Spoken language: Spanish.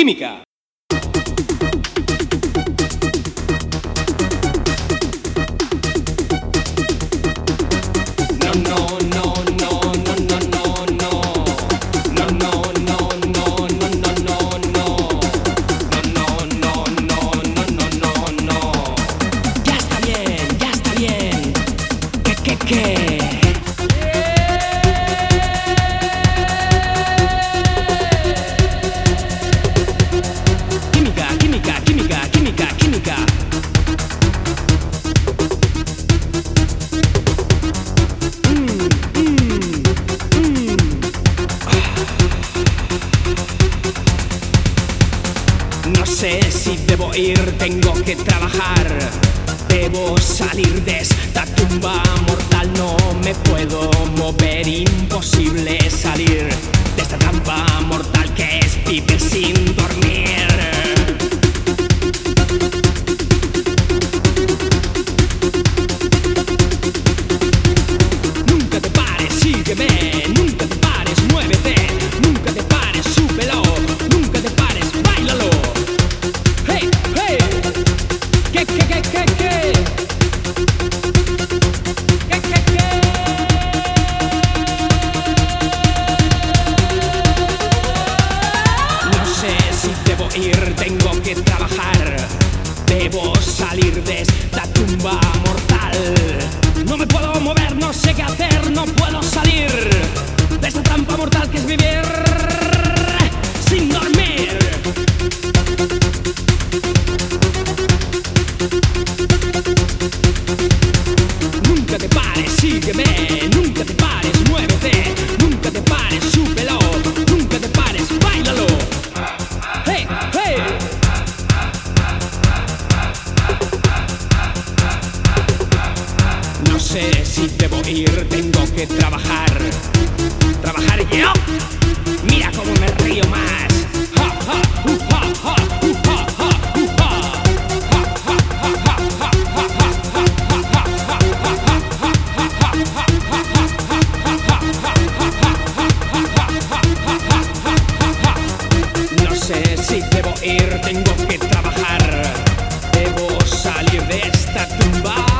Química. que tengo que trabajar. Debo salir de esta tumba mortal, no me puedo mover, imposible salir de esta trampa mortal que es vivir sin dormir. trabajar. Debo salir de esta tumba. No sé si debo ir, tengo que trabajar. Trabajar yo. Mira cómo me río más. No sé si debo ir, tengo que trabajar. Debo salir de esta tumba.